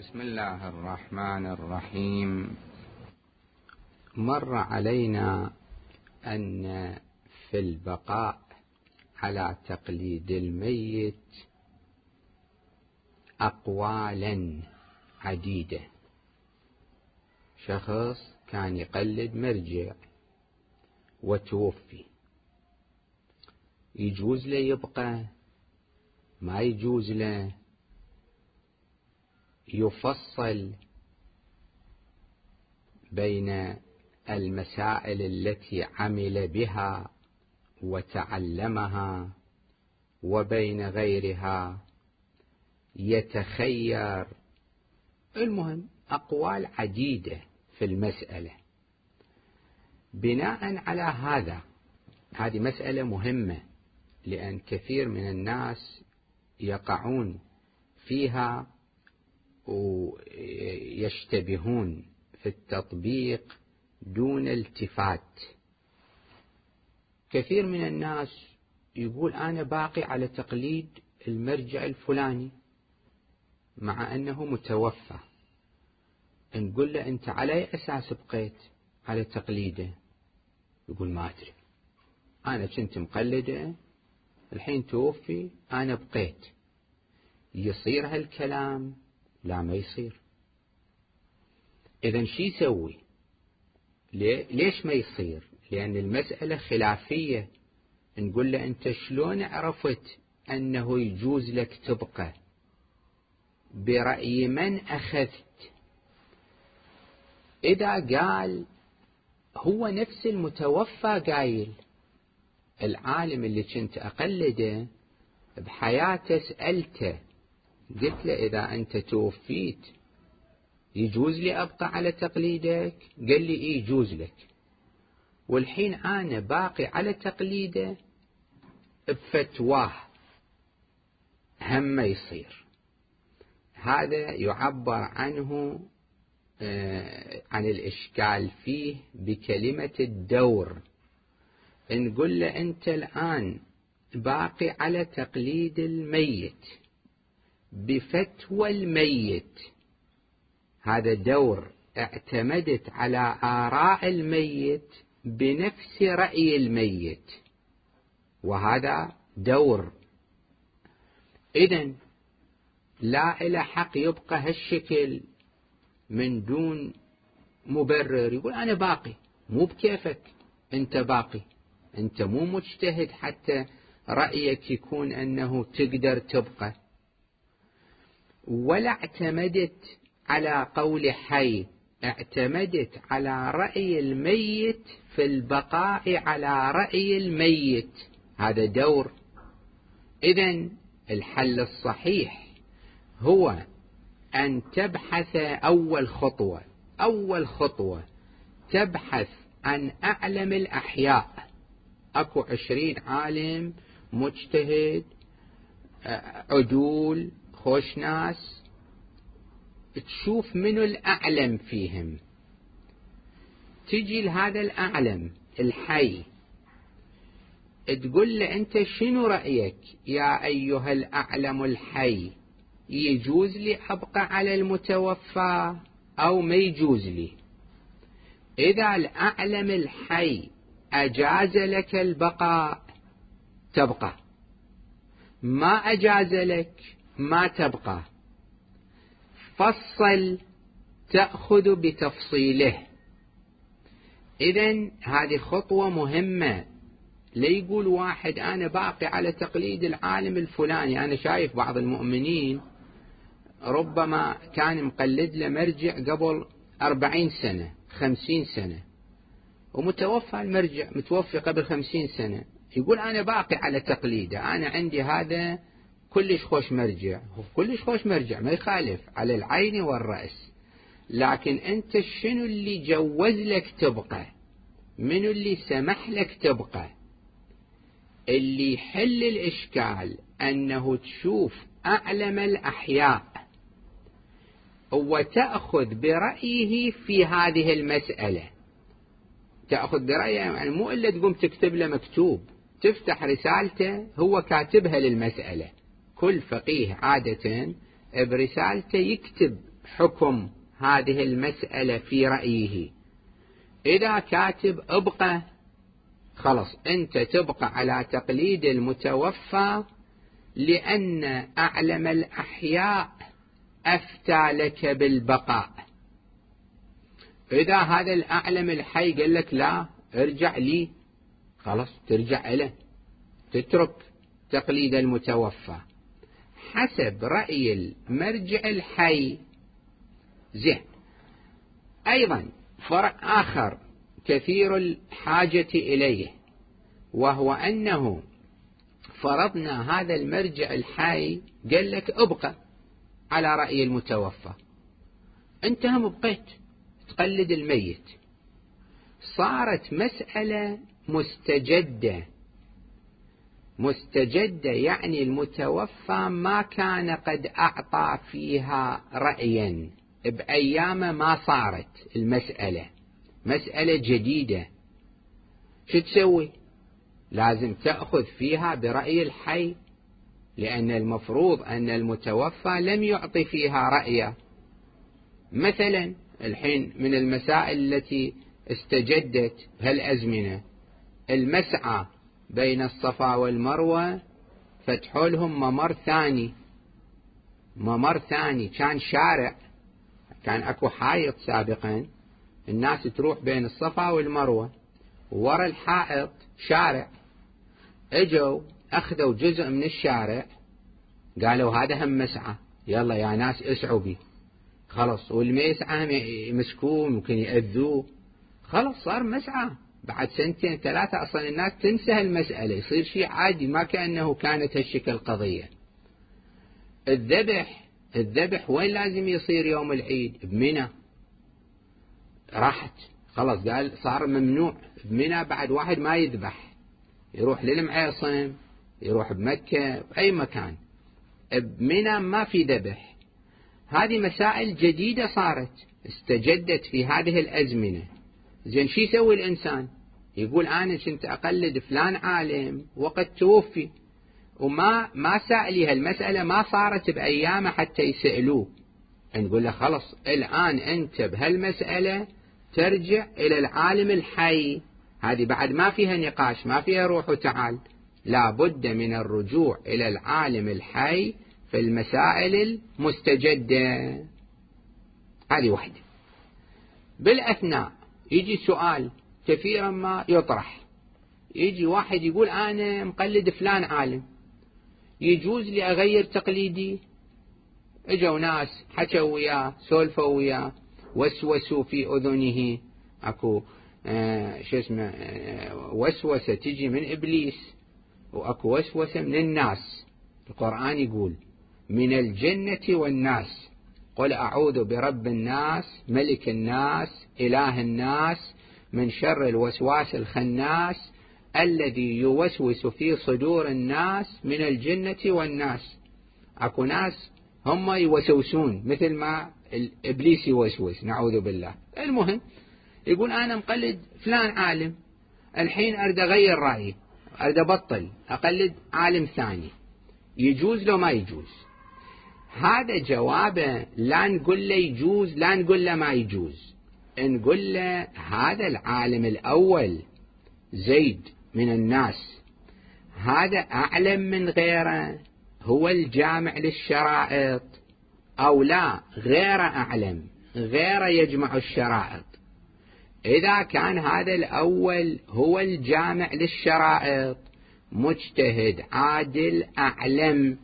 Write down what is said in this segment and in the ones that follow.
بسم الله الرحمن الرحيم. مر علينا أن في البقاء على تقليد الميت أقوالا عديدة. شخص كان يقلد مرجع وتوفي. يجوز له يبقى ما يجوز له. يفصل بين المسائل التي عمل بها وتعلمها وبين غيرها. يتخير. المهم أقوال عديدة في المسألة. بناء على هذا هذه مسألة مهمة لأن كثير من الناس يقعون فيها ويشتبهون في التطبيق دون التفات. كثير من الناس يقول أنا باقي على تقليد المرجع الفلاني مع أنه متوفى. نقول له أنت على أي أساس بقيت على تقليده؟ يقول ما أدري. أنا كنت مقلده الحين توفي أنا بقيت. يصير هالكلام لا ما يصير. إذا شو يسوي؟ ليش ما يصير؟ لأن المسألة خلافية. نقول له أنت شلون عرفت أنه يجوز لك تبقى؟ برأي من أخذت؟ إذا قال هو نفس المتوفى قايل العالم اللي كنت أقلده بحياته سألته قلت له إذا أنت توفيت يجوز لي أبقى على تقليدك؟ قال لي إيه يجوز لك. والحين أنا باقي على تقليده بفتواه هم يصير. هذا يعبر عنه آه، عن الإشكال فيه بكلمة الدور. نقول له أنت الآن باقي على تقليد الميت. بفتوى الميت. هذا دور اعتمدت على آراء الميت بنفس رأي الميت. وهذا دور. إذا لا إلى حق يبقى هالشكل من دون مبرر يقول أنا باقي. مو بكيفك. أنت باقي. أنت مو مجتهد حتى رأيك يكون أنه تقدر تبقى. ولا اعتمدت على قول حي اعتمدت على رأي الميت في البقاء على رأي الميت. هذا دور. إذا الحل الصحيح هو أن تبحث أول خطوة أول خطوة تبحث عن أعلم الأحياء. أكو عشرين عالم مجتهد عدول خوش ناس تشوف منو الأعلم فيهم. تجي لهذا الأعلم الحي تقول له أنت شنو رأيك؟ يا أيها الأعلم الحي يجوز لي أبقى على المتوفى أو ما يجوز لي؟ إذا الأعلم الحي أجاز لك البقاء تبقى. ما أجاز لك ما تبقى. فصل تأخذ بتفصيله. إذا هذه خطوة مهمة. ليقول واحد أنا باقي على تقليد العالم الفلاني. أنا شايف بعض المؤمنين ربما كان مقلد له مرجع قبل أربعين سنة خمسين سنة. ومتوفى المرجع متوفي قبل خمسين سنة. يقول أنا باقي على تقليده. أنا عندي هذا كلش خوش مرجع. كلش خوش مرجع ما يخالف على العين والرأس. لكن أنت شنو اللي جوز لك تبقى؟ منو اللي سمح لك تبقى؟ اللي يحل الإشكال أنه تشوف أعلم الأحياء. وتأخذ برأيه في هذه المسألة. تأخذ برأيه يعني مو إلا تقوم تكتب له مكتوب. تفتح رسالته هو كاتبها للمسألة. كل فقيه عادة برسالته يكتب حكم هذه المسألة في رأيه. إذا كاتب أبقى خلص أنت تبقى على تقليد المتوفى لأن أعلم الأحياء أفتى لك بالبقاء. إذا هذا الأعلم الحي قال لك لا ارجع لي. خلاص ترجع له تترك تقليد المتوفى. حسب رأي المرجع الحي. زين. أيضا فرع آخر كثير الحاجة إليه وهو أنه فرضنا هذا المرجع الحي قال لك ابقى على رأي المتوفى. أنت هم بقيت تقلد الميت. صارت مسألة مستجدة. مستجدة يعني المتوفى ما كان قد أعطى فيها رأيا بأيام ما صارت المسألة مسألة جديدة. شو تسوي؟ لازم تأخذ فيها برأي الحي لأن المفروض أن المتوفى لم يعطي فيها رأيا مثلا الحين من المسائل التي استجدت هالأزمنة المسعى. بين الصفا والمروة فتحوا لهم ممر ثاني. ممر ثاني كان شارع كان أكو حائط سابقا. الناس تروح بين الصفا والمروة. ورا الحائط شارع. إجوا أخذوا جزء من الشارع. قالوا هذا هم مسعى. يلا يا ناس اسعوا بي. خلص واللي ما يسعى يمسكوه ممكن يأذوه. خلص صار مسعى. بعد سنتين ثلاثة أصلا الناس تنسى المسألة يصير شيء عادي ما كأنه كانت هالشكل قضية الذبح الذبح وين لازم يصير يوم العيد؟ بمنى. راحت. خلاص قال صار ممنوع. بمنى بعد واحد ما يذبح. يروح للمعيصم يروح بمكة بأي مكان. بمنى ما في ذبح. هذه مسائل جديدة صارت استجدت في هذه الأزمنة. زين شو يسوي الإنسان؟ يقول أنا كنت أقلد فلان عالم وقد توفي وما ما سألي هالمسألة ما صارت بأيامه حتى يسألوه. نقول له خلص الآن أنت بهالمسألة ترجع إلى العالم الحي. هذه بعد ما فيها نقاش ما فيها روح وتعال. لا بد من الرجوع إلى العالم الحي في المسائل المستجدة. هذه واحدة. بالأثناء يجي سؤال كثيرا ما يطرح. يجي واحد يقول أنا مقلد فلان عالم. يجوز لي أغير تقليدي؟ إجوا ناس حكوا وياه سولفوا وياه وسوسوا في أذنه. أكو آه شو اسمه آه وسوسة تجي من إبليس. وأكو وسوسة من الناس. القرآن يقول من الجنة والناس. قل أعوذ برب الناس ملك الناس إله الناس من شر الوسواس الخناس الذي يوسوس في صدور الناس من الجنة والناس. أكو ناس هم يوسوسون مثل ما الإبليس يوسوس نعوذ بالله. المهم يقول أنا مقلد فلان عالم الحين أريد أغير رأيي أريد أبطل أقلد عالم ثاني. يجوز لو ما يجوز؟ هذا جوابه لا نقول له يجوز لا نقول له ما يجوز. نقول له هذا العالم الأول زيد من الناس. هذا أعلم من غيره هو الجامع للشرائط. أو لا غير أعلم غير يجمع الشرائط. إذا كان هذا الأول هو الجامع للشرائط مجتهد عادل أعلم.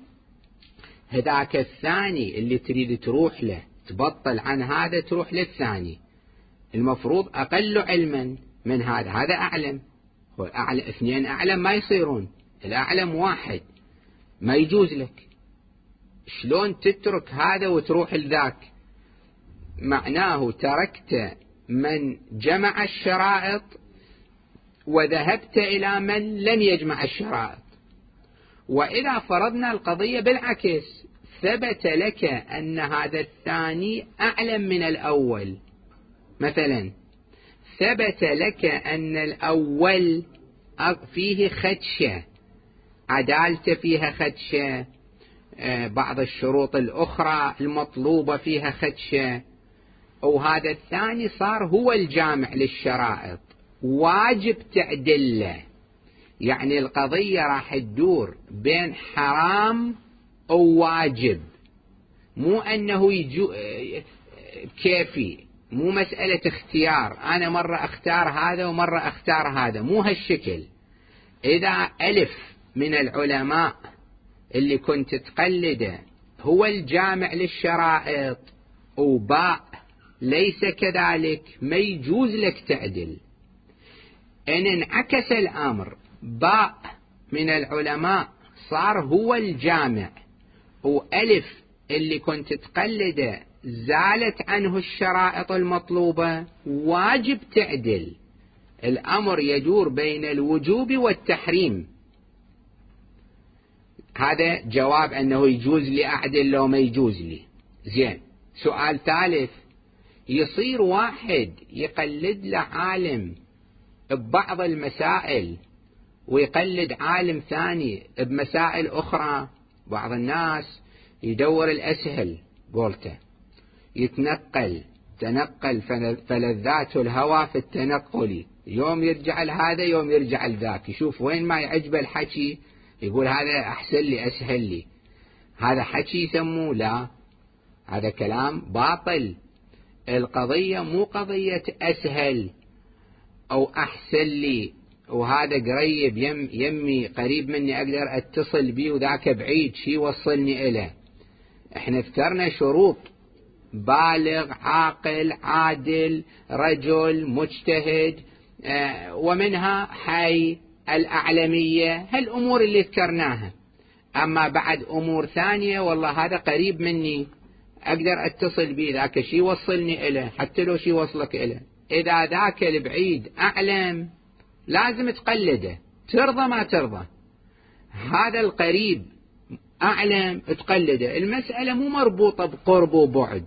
هذاك الثاني اللي تريد تروح له تبطل عن هذا تروح للثاني. المفروض أقل علما من هذا. هذا أعلم. أعلم اثنين أعلم ما يصيرون. الأعلم واحد. ما يجوز لك. شلون تترك هذا وتروح لذاك؟ معناه تركت من جمع الشرائط وذهبت إلى من لم يجمع الشرائط. وإذا فرضنا القضية بالعكس ثبت لك أن هذا الثاني أعلم من الأول. مثلا ثبت لك أن الأول فيه خدشة. عدالته فيها خدشة آه، بعض الشروط الأخرى المطلوبة فيها خدشة. وهذا الثاني صار هو الجامع للشرائط. واجب تعدله. يعني القضية راح تدور بين حرام وواجب مو أنه يجو كيفي مو مسألة اختيار. أنا مرة أختار هذا ومرة أختار هذا. مو هالشكل. إذا ألف من العلماء اللي كنت تقلده هو الجامع للشرائط وباء ليس كذلك ما يجوز لك تعدل. إن انعكس الأمر باء من العلماء صار هو الجامع. وألف اللي كنت تقلده زالت عنه الشرائط المطلوبة واجب تعدل. الأمر يدور بين الوجوب والتحريم. هذا جواب أنه يجوز لي أعدل لو ما يجوز لي. زين سؤال ثالث. يصير واحد يقلد له عالم ببعض المسائل ويقلد عالم ثاني بمسائل أخرى. بعض الناس يدور الأسهل قولته يتنقل تنقل فلذات الهوى في التنقل. يوم يرجع لهذا يوم يرجع لذاك. يشوف وين ما يعجبه الحكي يقول هذا أحسن لي أسهل لي. هذا حكي يسموه لا. هذا كلام باطل. القضية مو قضية أسهل أو أحسن لي. وهذا قريب يم يمي قريب مني أقدر أتصل به وذاك بعيد. شي وصلني إليه إحنا ذكرنا شروط. بالغ عاقل عادل رجل مجتهد آه، ومنها حي الأعلمية هالأمور اللي ذكرناها. أما بعد أمور ثانية والله هذا قريب مني أقدر أتصل به ذاك شي وصلني إليه حتى لو شي وصلك إليه إذا ذاك البعيد أعلم لازم تقلده ترضى ما ترضى. هذا القريب أعلم تقلده المسألة مو مربوطة بقرب وبعد.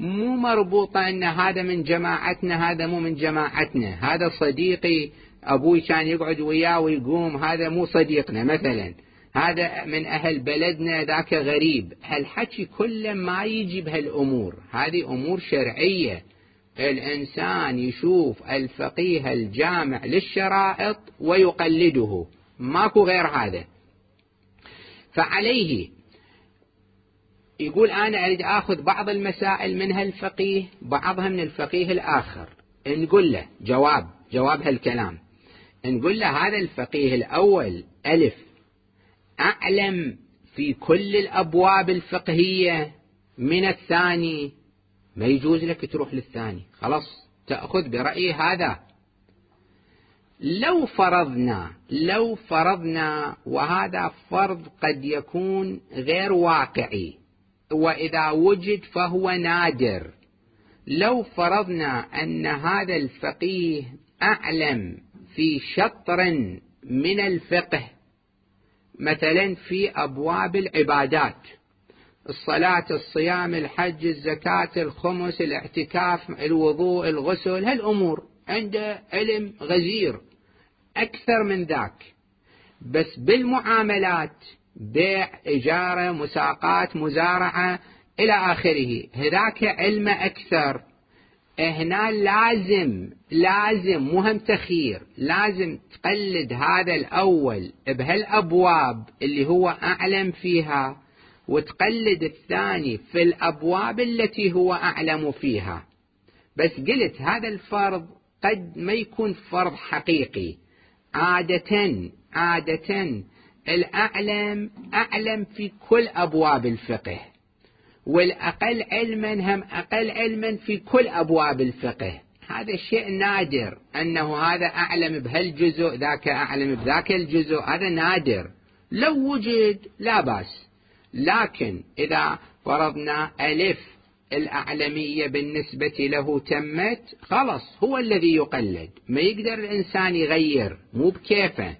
مو مربوطة أن هذا من جماعتنا هذا مو من جماعتنا. هذا صديقي أبوي كان يقعد وياه ويقوم هذا مو صديقنا. مثلا هذا من أهل بلدنا ذاك غريب. هالحكي كله ما يجي بهالأمور. هذه أمور شرعية. الإنسان يشوف الفقيه الجامع للشرائط ويقلده. ماكو غير هذا. فعليه. يقول أنا أريد أخذ بعض المسائل من هالفقيه بعضها من الفقيه الآخر. نقول له جواب جواب هالكلام. نقول له هذا الفقيه الأول ألف أعلم في كل الأبواب الفقهية من الثاني ما يجوز لك تروح للثاني. خلاص تأخذ برأي هذا. لو فرضنا لو فرضنا وهذا فرض قد يكون غير واقعي. وإذا وجد فهو نادر. لو فرضنا أن هذا الفقيه أعلم في شطر من الفقه مثلا في أبواب العبادات الصلاة الصيام الحج الزكاة الخمس الاعتكاف الوضوء الغسل هالأمور. عنده علم غزير. أكثر من ذاك. بس بالمعاملات بيع إجارة مساقات مزارعة إلى آخره. هذاك علم أكثر. هنا لازم لازم مهم تخير. لازم تقلد هذا الأول بهالأبواب اللي هو أعلم فيها وتقلد الثاني في الأبواب التي هو أعلم فيها. بس قلت هذا الفرض قد ما يكون فرض حقيقي. عادة عادة الأعلم أعلم في كل أبواب الفقه. والأقل علما هم أقل علما في كل أبواب الفقه. هذا شيء نادر أنه هذا أعلم بهالجزء ذاك أعلم بذاك الجزء. هذا نادر. لو وجد لا بأس. لكن إذا فرضنا ألف الأعلمية بالنسبة له تمت خلص هو الذي يقلد. ما يقدر الإنسان يغير مو بكيفه.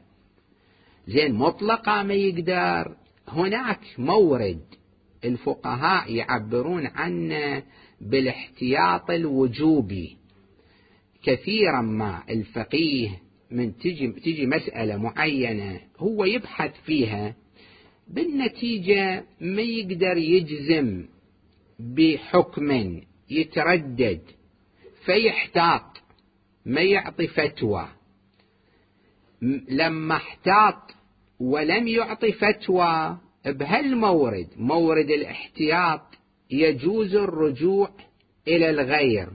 زين مطلقة ما يقدر. هناك مورد الفقهاء يعبرون عنه بالاحتياط الوجوبي. كثيرا ما الفقيه من تجي, تجي مسألة معينة هو يبحث فيها بالنتيجة ما يقدر يجزم بحكم يتردد فيحتاط ما يعطي فتوى. لما احتاط ولم يعطي فتوى بهالمورد مورد الاحتياط يجوز الرجوع إلى الغير.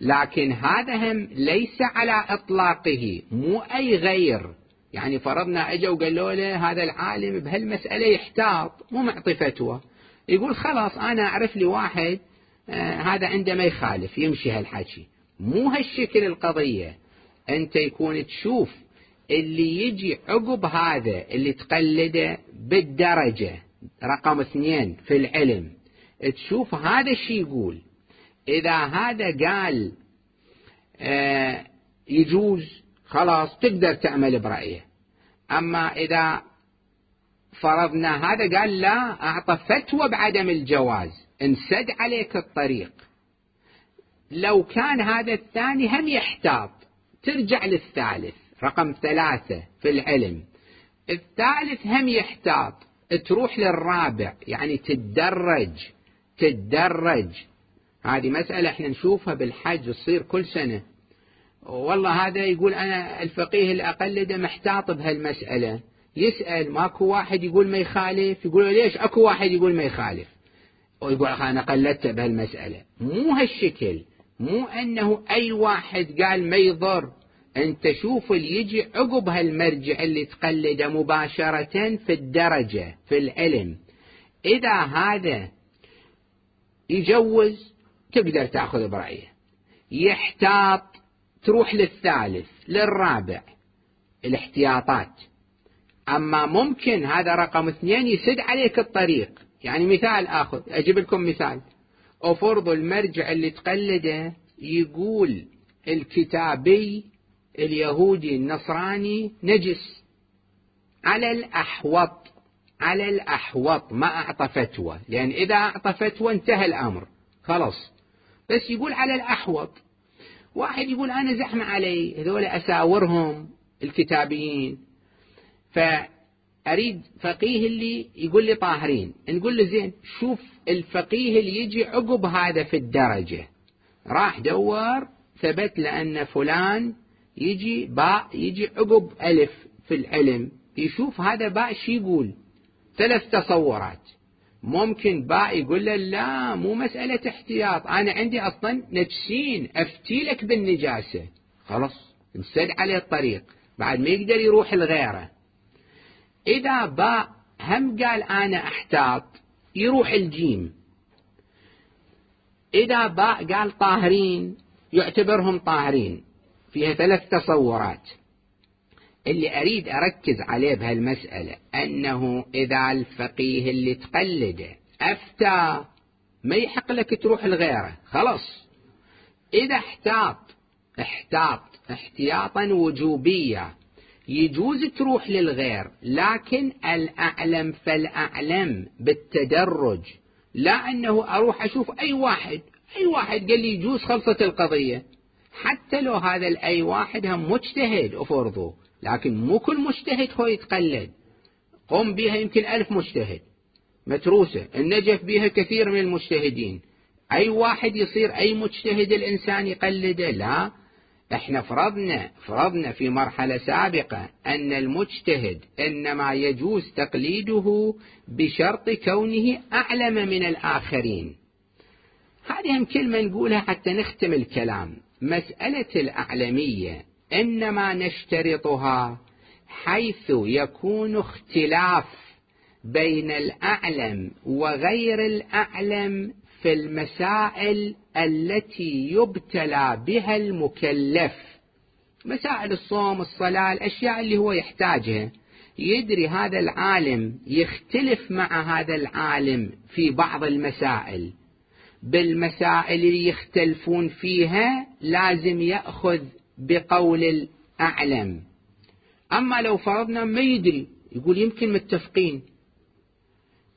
لكن هذا هم ليس على إطلاقه مو أي غير. يعني فرضنا اجوا وقالوا له هذا العالم بهالمسألة يحتاط مو معطي فتوى. يقول خلاص أنا أعرف لي واحد آه هذا عنده ما يخالف يمشي هالحكي. مو هالشكل القضية. أنت يكون تشوف اللي يجي عقب هذا اللي تقلده بالدرجة. رقم اثنين في العلم. تشوف هذا الشيء يقول. إذا هذا قال آه يجوز خلاص تقدر تعمل برأيه. أما إذا فرضنا هذا قال لا أعطى فتوى بعدم الجواز. انسد عليك الطريق. لو كان هذا الثاني هم يحتاط ترجع للثالث. رقم ثلاثة في العلم. الثالث هم يحتاط تروح للرابع. يعني تتدرج تتدرج هذه مسألة إحنا نشوفها بالحج تصير كل سنة. والله هذا يقول أنا الفقيه اللي أقلده محتاط بهالمسألة. يسأل ماكو واحد يقول ما يخالف يقول ليش أكو واحد يقول ما يخالف؟ ويقول أنا قلدت بهالمسألة. مو هالشكل مو أنه أي واحد قال ما يضر. أنت شوف اللي يجي عقب هالمرجع اللي تقلده مباشرة في الدرجة في العلم. إذا هذا يجوز تقدر تأخذ برأيه. يحتاط تروح للثالث للرابع. الاحتياطات. أما ممكن هذا رقم اثنين يسد عليك الطريق. يعني مثال آخذ أجيب لكم مثال. أفرض المرجع اللي تقلده يقول الكتابي اليهودي النصراني نجس. على الأحوط على الأحوط ما أعطى فتوى. لأن إذا أعطى فتوى انتهى الأمر. خلاص. بس يقول على الأحوط. واحد يقول أنا زحمة علي. هذول أساورهم الكتابيين. فأريد فقيه اللي يقول لي طاهرين نقول له زين شوف الفقيه اللي يجي عقب هذا في الدرجة. راح دور ثبت لأن فلان يجي باء يجي عقب ألف في العلم يشوف هذا باء شي يقول؟ ثلاث تصورات. ممكن باء يقول له لا مو مسألة احتياط أنا عندي أصلا نجسين أفتي لك بالنجاسة. خلاص انسد عليه الطريق. بعد ما يقدر يروح لغيره إذا باء هم قال أنا أحتاط يروح الجيم. إذا باء قال طاهرين يعتبرهم طاهرين. فيها ثلاث تصورات. اللي أريد أركز عليه بهالمسألة أنه إذا الفقيه اللي تقلده أفتى ما يحق لك تروح لغيره. خلاص. إذا احتاط احتاط احتياطا وجوبيا يجوز تروح للغير لكن الأعلم فالأعلم بالتدرج. لا أنه أروح أشوف أي واحد أي واحد قال لي يجوز خلصت القضية. حتى لو هذا الأي واحد هم مجتهد أفرضه لكن مو كل مجتهد هو يتقلد. قم بها يمكن ألف مجتهد. متروسة. النجف بها كثير من المجتهدين. أي واحد يصير أي مجتهد الإنسان يقلده؟ لا. إحنا فرضنا فرضنا في مرحلة سابقة أن المجتهد إنما يجوز تقليده بشرط كونه أعلم من الآخرين. هذه هم كلمة نقولها حتى نختم الكلام. مسألة الأعلمية إنما نشترطها حيث يكون اختلاف بين الأعلم وغير الأعلم في المسائل التي يبتلى بها المكلف. مسائل الصوم الصلاة الأشياء اللي هو يحتاجها. يدري هذا العالم يختلف مع هذا العالم في بعض المسائل. بالمسائل اللي يختلفون فيها لازم يأخذ بقول الأعلم. أما لو فرضنا ما يدري يقول يمكن متفقين.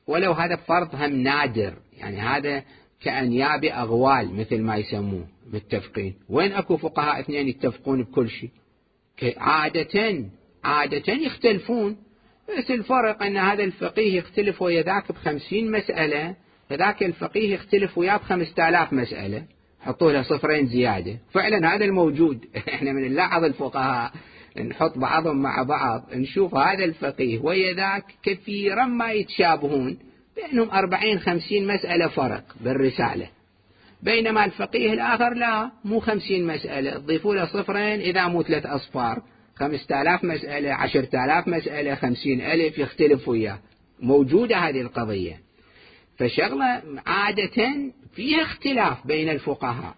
ولو هذا فرض هم نادر. يعني هذا كأنياب أغوال مثل ما يسموه متفقين وين أكو فقهاء اثنين يتفقون بكل شيء؟ عادة عادة يختلفون. بس الفرق أن هذا الفقيه يختلف ويا ذاك بخمسين مسألة فذاك الفقيه يختلف وياه بخمسة آلاف مسألة. حطوا له صفرين زيادة. فعلا هذا الموجود. إحنا من نلاحظ الفقهاء نحط بعضهم مع بعض نشوف هذا الفقيه ويا ذاك كثيرا ما يتشابهون. بينهم أربعين خمسين مسألة فرق بالرسالة. بينما الفقيه الآخر لا مو خمسين مسألة. تضيفوا له صفرين إذا مو ثلاث أصفار. خمسة آلاف مسألة عشرة آلاف مسألة خمسين ألف يختلف وياه. موجودة هذه القضية. فشغلة عادة فيها اختلاف بين الفقهاء.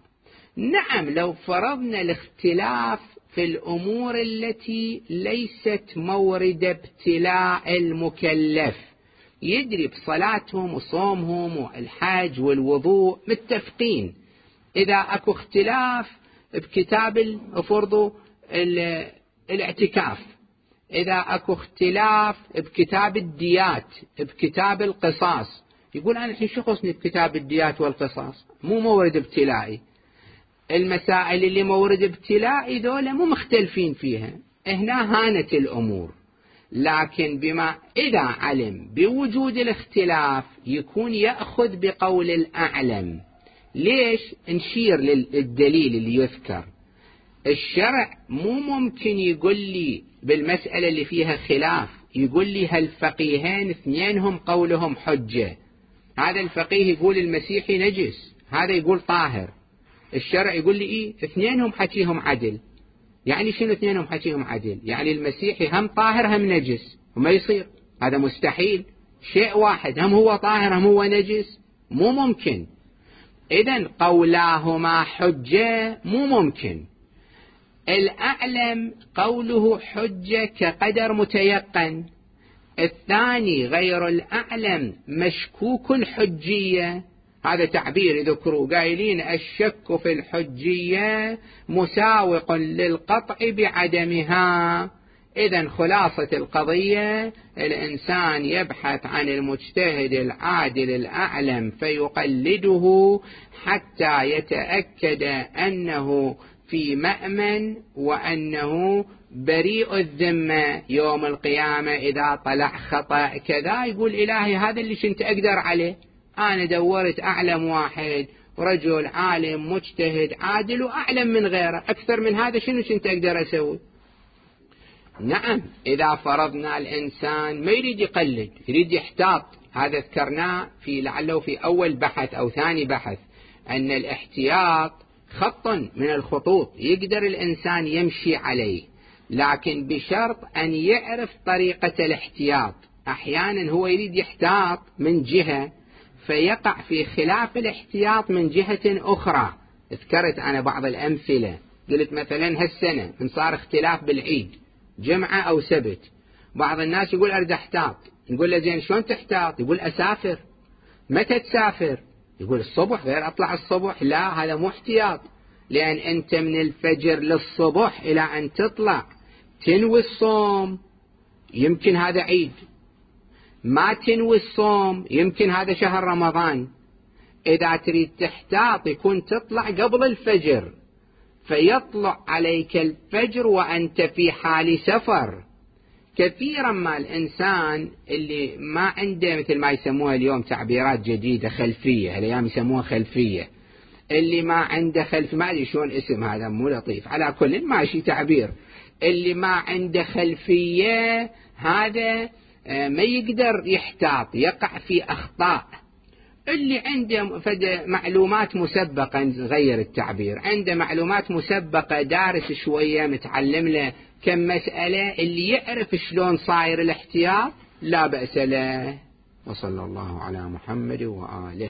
نعم لو فرضنا الاختلاف في الأمور التي ليست مورد ابتلاء المكلف. يدري بصلاتهم وصومهم والحج والوضوء متفقين. إذا أكو اختلاف بكتاب فرضوا الاعتكاف. إذا أكو اختلاف بكتاب الديات بكتاب القصاص. يقول أنا الحين شو خصني بكتاب الديات والقصاص؟ مو مورد ابتلائي. المسائل اللي مورد ابتلائي ذولا مو مختلفين فيها. هنا هانت الأمور. لكن بما إذا علم بوجود الاختلاف يكون يأخذ بقول الأعلم. ليش؟ نشير للدليل اللي يذكر. الشرع مو ممكن يقول لي بالمسألة اللي فيها خلاف يقول لي هالفقيهين اثنينهم قولهم حجة؟ هذا الفقيه يقول المسيحي نجس هذا يقول طاهر. الشرع يقول لي إيه؟ اثنينهم حكيهم عدل. يعني شنو اثنينهم حكيهم عدل يعني المسيحي هم طاهر هم نجس وما يصير. هذا مستحيل. شيء واحد هم هو طاهر هم هو نجس مو ممكن. إذا قولاهما حجة مو ممكن. الأعلم قوله حجة كقدر متيقن. الثاني غير الأعلم مشكوك الحجية هذا تعبير يذكروا قايلين الشك في الحجية مساوق للقطع بعدمها. إذا خلاصة القضية الإنسان يبحث عن المجتهد العادل الأعلم فيقلده حتى يتأكد أنه في مأمن وأنه بريء الذمة يوم القيامة إذا طلع خطأ. كذا يقول إلهي هذا اللي كنت أقدر عليه؟ أنا دورت أعلم واحد رجل عالم مجتهد عادل وأعلم من غيره. أكثر من هذا شنو كنت أقدر أسوي؟ نعم إذا فرضنا الإنسان ما يريد يقلد يريد يحتاط. هذا ذكرناه في لعله في أول بحث أو ثاني بحث أن الاحتياط خط من الخطوط. يقدر الإنسان يمشي عليه لكن بشرط أن يعرف طريقة الاحتياط. أحيانا هو يريد يحتاط من جهة فيقع في خلاف الاحتياط من جهة أخرى. ذكرت أنا بعض الأمثلة. قلت مثلا هالسنة من صار اختلاف بالعيد. جمعة أو سبت. بعض الناس يقول أريد أحتاط. نقول له زين شلون تحتاط؟ يقول أسافر. متى تسافر؟ يقول الصبح غير أطلع الصبح. لا هذا مو احتياط. لأن أنت من الفجر للصبح إلى أن تطلع. تنوي الصوم. يمكن هذا عيد. ما تنوي الصوم يمكن هذا شهر رمضان. إذا تريد تحتاط يكون تطلع قبل الفجر فيطلع عليك الفجر وأنت في حال سفر. كثيرا ما الإنسان اللي ما عنده مثل ما يسموها اليوم تعبيرات جديدة خلفية الأيام يسموها خلفية. اللي ما عنده خلف ما أدري شلون اسم هذا مو لطيف. على كل ماشي تعبير. اللي ما عنده خلفية هذا ما يقدر يحتاط يقع في أخطاء. اللي عنده معلومات مسبقة نغير التعبير. عنده معلومات مسبقة دارس شوية متعلم له كم مسألة اللي يعرف شلون صاير الاحتياط لا بأس له. وصلى الله على محمد وآله.